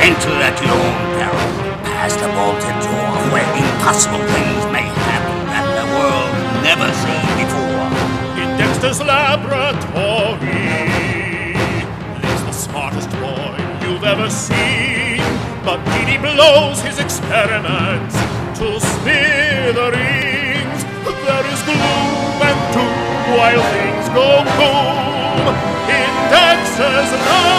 Enter at your own peril, past the vaulted door where impossible things may happen that the world never seen before. In Dexter's laboratory lives the smartest boy you've ever seen. But Dee Dee blows his experiments to smithereens. There is gloom and doom while things go boom in Dexter's lab.